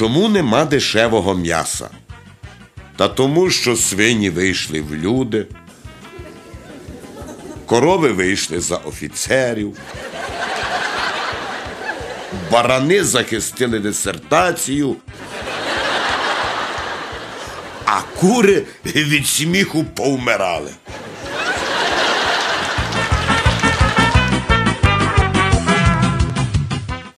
Чому нема дешевого м'яса? Та тому, що свині вийшли в люди, корови вийшли за офіцерів, барани захистили дисертацію, а кури від сміху повмирали.